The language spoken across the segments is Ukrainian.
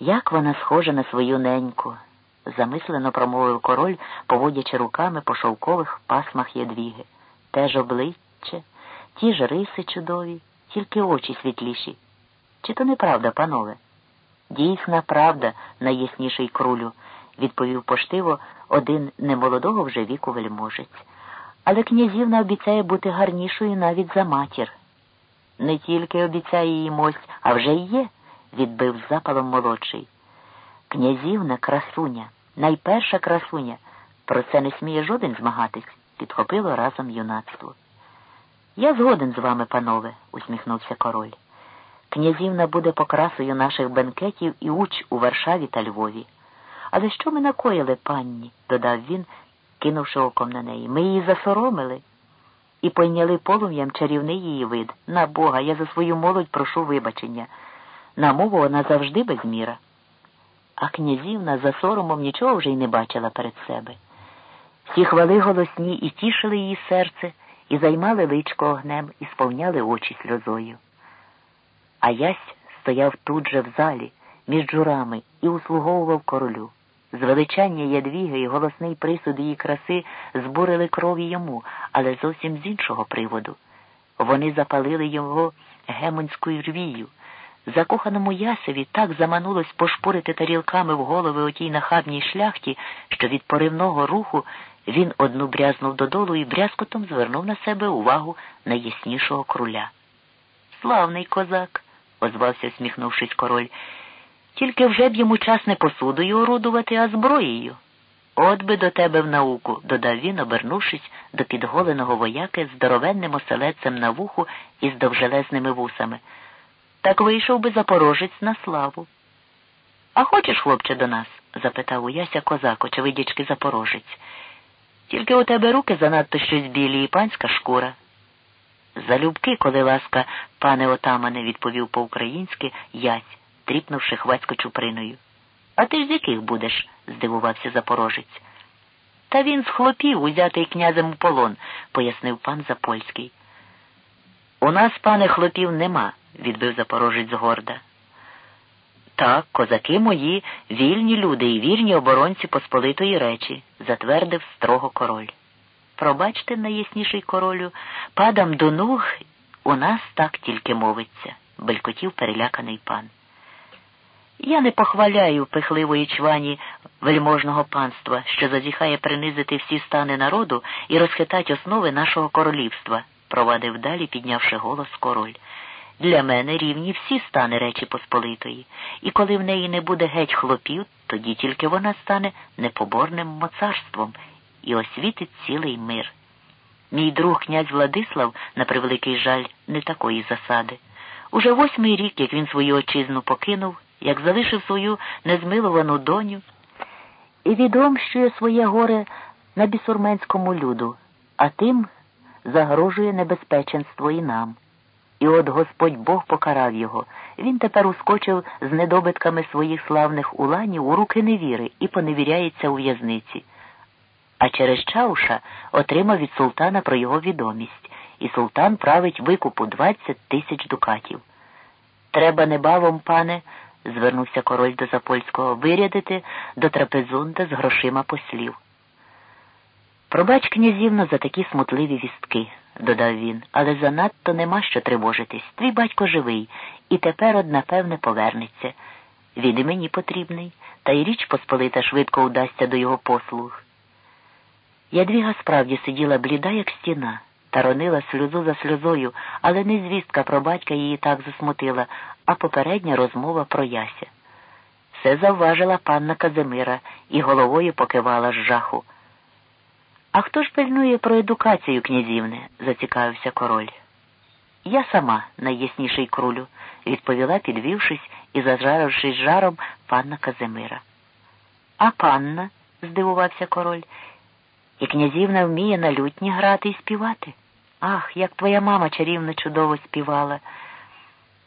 Як вона схожа на свою неньку, замислено промовив король, поводячи руками по шовкових пасмах ядвіги. Те ж обличчя, ті ж риси чудові, тільки очі світліші. Чи то неправда, панове? Дійсна правда, найясніший крулю, відповів поштиво один немолодого вже віку вельможець. Але князівна обіцяє бути гарнішою навіть за матір. Не тільки обіцяє її мость, а вже й є, відбив запалом молодший. Князівна красуня, найперша красуня. Про це не сміє жоден змагатись, підхопило разом юнацтво. Я згоден з вами, панове, усміхнувся король. Князівна буде покрасою наших бенкетів і уч у Варшаві та Львові. Але що ми накоїли, панні? додав він, кинувши оком на неї. Ми її засоромили і пойняли полум'ям чарівний її вид. На Бога, я за свою молодь прошу вибачення. На мову вона завжди без міра. А князівна за соромом нічого вже й не бачила перед себе. Всі хвали голосні і тішили її серце, і займали личко огнем, і сповняли очі сльозою. А ясь стояв тут же в залі, між журами, і услуговував королю. Звеличання ядвіги і голосний присуд її краси збурили крові йому, але зовсім з іншого приводу. Вони запалили його гемонською рвію. Закоханому ясеві так заманулось пошпурити тарілками в голови отій нахабній шляхті, що від поривного руху він одну брязнув додолу і брязкотом звернув на себе увагу найяснішого круля. Славний козак, озвався, сміхнувшись король. Тільки вже б йому час не посудою орудувати, а зброєю. От би до тебе в науку, додав він, обернувшись до підголеного вояки з здоровенним оселедцем на вуху і з довжелезними вусами. Так вийшов би запорожець на славу. А хочеш, хлопче, до нас? запитав у Яся козак, очевидячки запорожець. Тільки у тебе руки занадто щось білі і панська шкура. Залюбки, коли ласка, пане отамане, відповів по-українськи ясь, тріпнувши хвацько чуприною. А ти ж з яких будеш? здивувався запорожець. Та він з хлопів, узятий князем у полон, пояснив пан Запольський. У нас, пане, хлопів, нема, відбив запорожець згорда. Так, козаки мої, вільні люди і вірні оборонці Посполитої речі, затвердив строго король. Пробачте, найясніший королю, падам до нуг, у нас так тільки мовиться, белькотів переляканий пан. Я не похваляю пихливої чвані вельможного панства, що зазіхає принизити всі стани народу і розхитать основи нашого королівства, провадив далі, піднявши голос король. Для мене рівні всі стани Речі Посполитої, і коли в неї не буде геть хлопів, тоді тільки вона стане непоборним моцарством і освітить цілий мир. Мій друг князь Владислав, на превеликий жаль, не такої засади. Уже восьмий рік, як він свою отчизну покинув, як залишив свою незмилувану доню і відомщує своє горе на бісурменському люду, а тим загрожує небезпеченство і нам. І от Господь Бог покарав його. Він тепер ускочив з недобитками своїх славних уланів у руки невіри і поневіряється у в'язниці. А через Чауша отримав від султана про його відомість, і султан править викупу двадцять тисяч дукатів. Треба небавом, пане, звернувся король до Запольського, вирядити до трапезунда з грошима послів. Пробач, князівно, за такі смутливі вістки, додав він, але занадто нема що тривожитись. Твій батько живий, і тепер, од, напевне, повернеться. Він і мені потрібний, та й річ Посполита швидко удасться до його послуг. Ядвіга справді сиділа бліда, як стіна, та ронила сльозу за сльозою, але не звістка про батька її так засмутила, а попередня розмова про яся. Все завважила панна Казимира і головою покивала з жаху. А хто ж пильнує про едукацію, князівне? зацікавився король. Я сама, найясніший крулю, відповіла, підвівшись і зажарившись жаром панна Казимира. А панна? здивувався король. І князівна вміє на лютні грати і співати. Ах, як твоя мама чарівно чудово співала.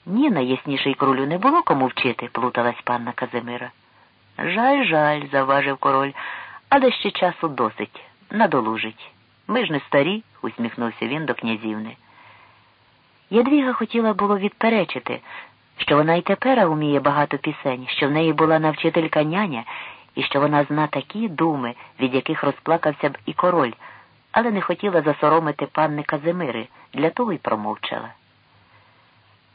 Ні, найясніший крулю не було кому вчити, плуталась панна Казимира. Жаль, жаль, заважив король, але ще часу досить, надолужить. Ми ж не старі, усміхнувся він до князівни. Ядвіга хотіла було відперечити, що вона й тепер уміє багато пісень, що в неї була навчителька няня, і що вона зна такі думи, від яких розплакався б і король, але не хотіла засоромити панни Казимири, для того й промовчала.